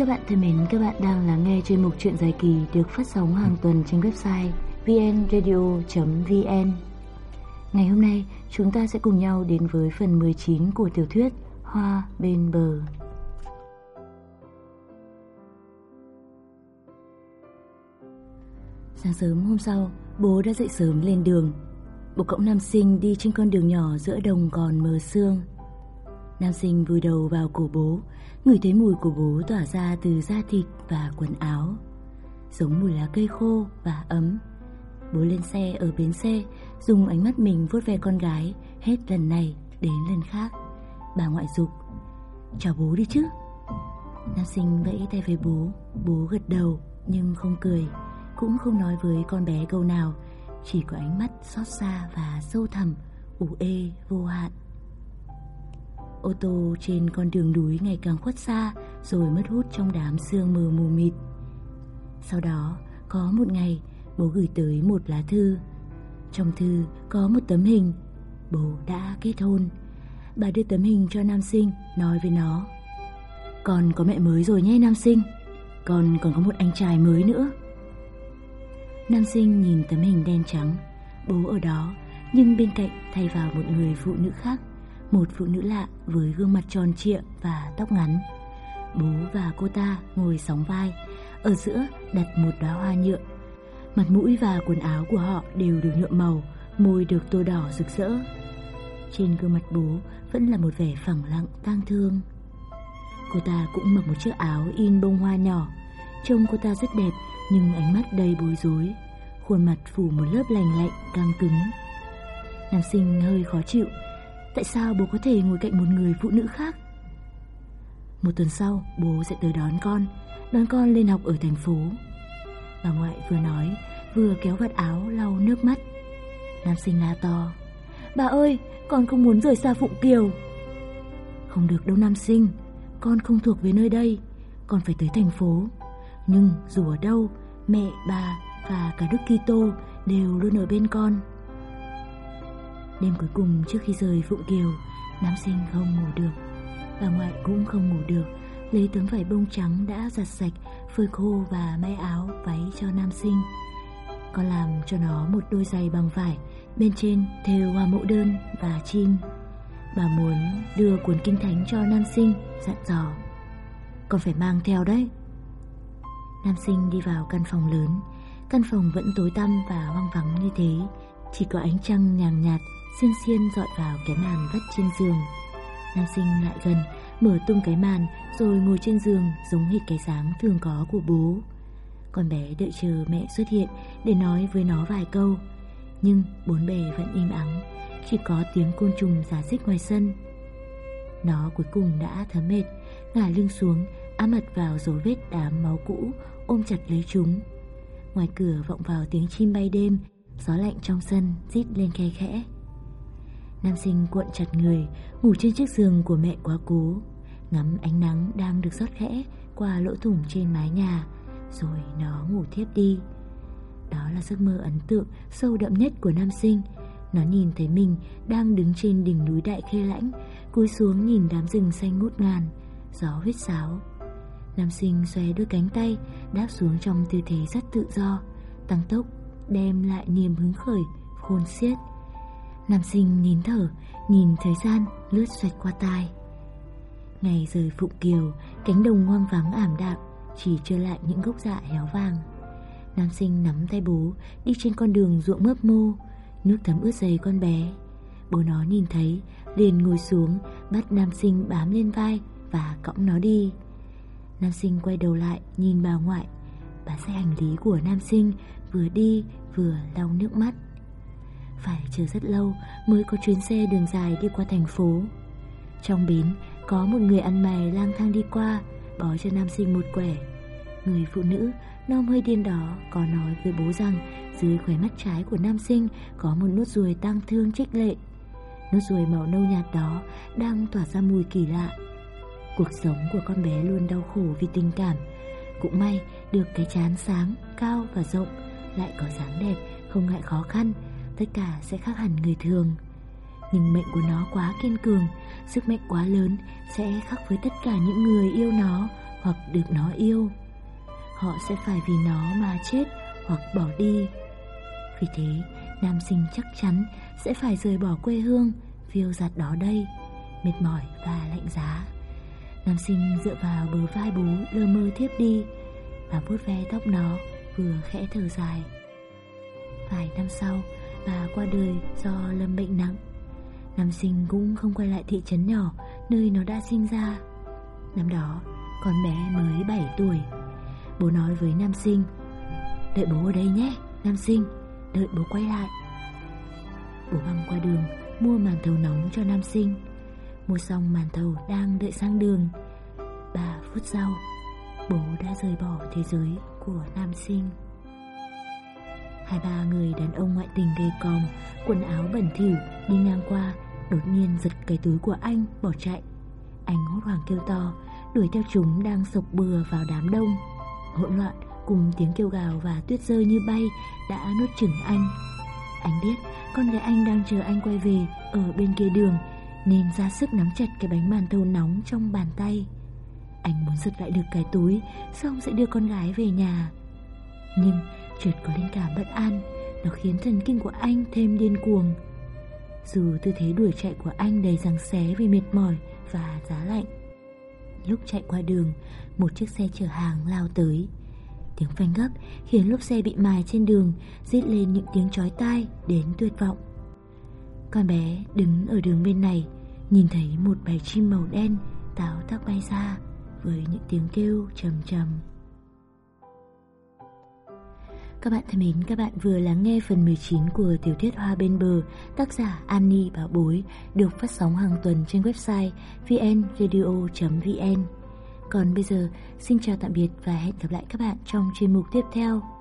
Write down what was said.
Các bạn thân mến, các bạn đang lắng nghe chuyên mục chuyện dài kỳ được phát sóng hàng tuần trên website vnradio.vn. Ngày hôm nay, chúng ta sẽ cùng nhau đến với phần 19 của tiểu thuyết Hoa bên bờ. Sáng sớm hôm sau, bố đã dậy sớm lên đường. Bố cậu nam sinh đi trên con đường nhỏ giữa đồng còn mờ sương. Nam sinh vùi đầu vào cổ bố, ngửi thấy mùi của bố tỏa ra từ da thịt và quần áo. Giống mùi lá cây khô và ấm. Bố lên xe ở bến xe, dùng ánh mắt mình vuốt ve con gái, hết lần này đến lần khác. Bà ngoại dục Chào bố đi chứ Nam sinh vẫy tay với bố Bố gật đầu nhưng không cười Cũng không nói với con bé câu nào Chỉ có ánh mắt xót xa và sâu thẳm ủ ê vô hạn Ô tô trên con đường núi ngày càng khuất xa, Rồi mất hút trong đám sương mờ mù mịt. Sau đó, có một ngày, Bố gửi tới một lá thư. Trong thư có một tấm hình, Bố đã kết hôn. Bà đưa tấm hình cho nam sinh, Nói với nó, Con có mẹ mới rồi nhé, nam sinh. Con còn có một anh trai mới nữa. Nam sinh nhìn tấm hình đen trắng, Bố ở đó, Nhưng bên cạnh thay vào một người phụ nữ khác. Một phụ nữ lạ với gương mặt tròn trịa và tóc ngắn Bố và cô ta ngồi sóng vai Ở giữa đặt một đóa hoa nhựa Mặt mũi và quần áo của họ đều được nhuộm màu Môi được tô đỏ rực rỡ trên gương mặt bố vẫn là một vẻ phẳng lặng tang thương. Cô ta cũng mặc một chiếc áo in bông hoa nhỏ. Trông cô ta rất đẹp nhưng ánh mắt đầy bối rối. Khuôn mặt phủ một lớp lành lạnh, căng cứng. Nam sinh hơi khó chịu. Tại sao bố có thể ngồi cạnh một người phụ nữ khác? Một tuần sau, bố sẽ tới đón con, đón con lên học ở thành phố. Bà ngoại vừa nói, vừa kéo vạt áo lau nước mắt. Nam sinh la to. Bà ơi, con không muốn rời xa Phụng Kiều. Không được đâu Nam Sinh, con không thuộc về nơi đây, con phải tới thành phố. Nhưng dù ở đâu, mẹ, bà và cả Đức Kitô đều luôn ở bên con. Đêm cuối cùng trước khi rời Phụng Kiều, Nam Sinh không ngủ được. Bà ngoại cũng không ngủ được, lấy tấm vải bông trắng đã giặt sạch, phơi khô và may áo váy cho Nam Sinh. Con làm cho nó một đôi giày bằng vải Bên trên thêu hoa mẫu đơn và chim Bà muốn đưa cuốn kinh thánh cho nam sinh Dặn dò. Con phải mang theo đấy. Nam sinh đi vào căn phòng lớn. Căn phòng vẫn tối tăm và hoang vắng như thế. Chỉ có ánh trăng nhàn nhạt Xiên xiên dọi vào cái màn vắt trên giường Nam sinh lại gần Mở tung cái màn Rồi ngồi trên giường Giống hệt cái dáng thường có của bố Con bé đợi chờ mẹ xuất hiện Để nói với nó vài câu nhưng bốn bề vẫn im ắng, chỉ có tiếng côn trùng giả dích ngoài sân. Nó cuối cùng đã thấm mệt, ngả lưng xuống, áp mặt vào dấu vết đám máu cũ, ôm chặt lấy chúng. Ngoài cửa vọng vào tiếng chim bay đêm, gió lạnh trong sân rít lên khe khẽ. Nam sinh cuộn chặt người, ngủ trên chiếc giường của mẹ quá cố, ngắm ánh nắng đang được rót khẽ qua lỗ thủng trên mái nhà, rồi nó ngủ thiếp đi. Đó là giấc mơ ấn tượng sâu đậm nhất của nam sinh. Nó nhìn thấy mình đang đứng trên đỉnh núi đại khê lãnh, cúi xuống nhìn đám rừng xanh ngút ngàn, gió huyết sáo. Nam sinh xòe đôi cánh tay, đáp xuống trong tư thế rất tự do, tăng tốc, đem lại niềm hứng khởi, khôn xiết. Nam sinh nín thở, nhìn thời gian lướt xoạch qua tai. Ngày rời Phụng Kiều, cánh đồng hoang vắng ảm đạm, chỉ trơ lại những gốc dạ héo vàng. Nam sinh nắm tay bố Đi trên con đường ruộng mướp mô Nước thấm ướt giày con bé Bố nó nhìn thấy liền ngồi xuống Bắt nam sinh bám lên vai Và cõng nó đi Nam sinh quay đầu lại nhìn bà ngoại Bà xe hành lý của nam sinh Vừa đi vừa lau nước mắt phải chờ rất lâu Mới có chuyến xe đường dài đi qua thành phố Trong bến Có một người ăn mày lang thang đi qua Bó cho nam sinh một quẻ Người phụ nữ Nom hơi điên đó có nói với bố rằng dưới khóe mắt trái của nam sinh có một nốt ruồi tang thương trích lệ. Nốt ruồi màu nâu nhạt đó đang tỏa ra mùi kỳ lạ. Cuộc sống của con bé luôn đau khổ vì tình cảm. Cũng may được cái chán sáng, cao và rộng, lại có dáng đẹp, không ngại khó khăn, tất cả sẽ khác hẳn người thường. Nhưng mệnh của nó quá kiên cường, sức mạnh quá lớn sẽ khác với tất cả những người yêu nó hoặc được nó yêu. Họ sẽ phải vì nó mà chết hoặc bỏ đi. Vì thế, nam sinh chắc chắn sẽ phải rời bỏ quê hương, phiêu giặt đó đây, mệt mỏi và lạnh giá. Nam sinh dựa vào bờ vai bố lơ mơ thiếp đi và vuốt ve tóc nó vừa khẽ thở dài. Vài năm sau, bà qua đời do lâm bệnh nặng. Nam sinh cũng không quay lại thị trấn nhỏ nơi nó đã sinh ra. Năm đó, con bé mới 7 tuổi. Bố nói với Nam sinh, đợi bố ở đây nhé, Nam sinh, đợi bố quay lại. Bố băng qua đường, mua màn thầu nóng cho Nam sinh. Mua xong màn thầu đang đợi sang đường. Ba phút sau, bố đã rời bỏ thế giới của Nam sinh. Hai ba người đàn ông ngoại tình gầy còm, quần áo bẩn thỉu đi ngang qua, đột nhiên giật cái túi của anh bỏ chạy. Anh hốt hoảng kêu to, đuổi theo chúng đang sộc bừa vào đám đông. Hỗn loạn cùng tiếng kêu gào và tuyết rơi như bay đã nuốt chửng anh. Anh biết con gái anh đang chờ anh quay về ở bên kia đường nên ra sức nắm chặt cái bánh màn thầu nóng trong bàn tay. Anh muốn giật lại được cái túi xong sẽ đưa con gái về nhà. Nhưng chợt có linh cảm bất an, nó khiến thần kinh của anh thêm điên cuồng. Dù tư thế đuổi chạy của anh đầy răng xé vì mệt mỏi và giá lạnh. Lúc chạy qua đường, một chiếc xe chở hàng lao tới. Tiếng phanh gấp khiến lốp xe bị mài trên đường, rít lên những tiếng chói tai đến tuyệt vọng. Con bé đứng ở đường bên này, nhìn thấy một bầy chim màu đen táo tắc bay ra với những tiếng kêu trầm trầm. Các bạn thân mến, các bạn vừa lắng nghe phần 19 của tiểu thuyết Hoa bên bờ, tác giả Annie Bảo Bối, được phát sóng hàng tuần trên website vnradio.vn. Còn bây giờ, xin chào tạm biệt và hẹn gặp lại các bạn trong chuyên mục tiếp theo.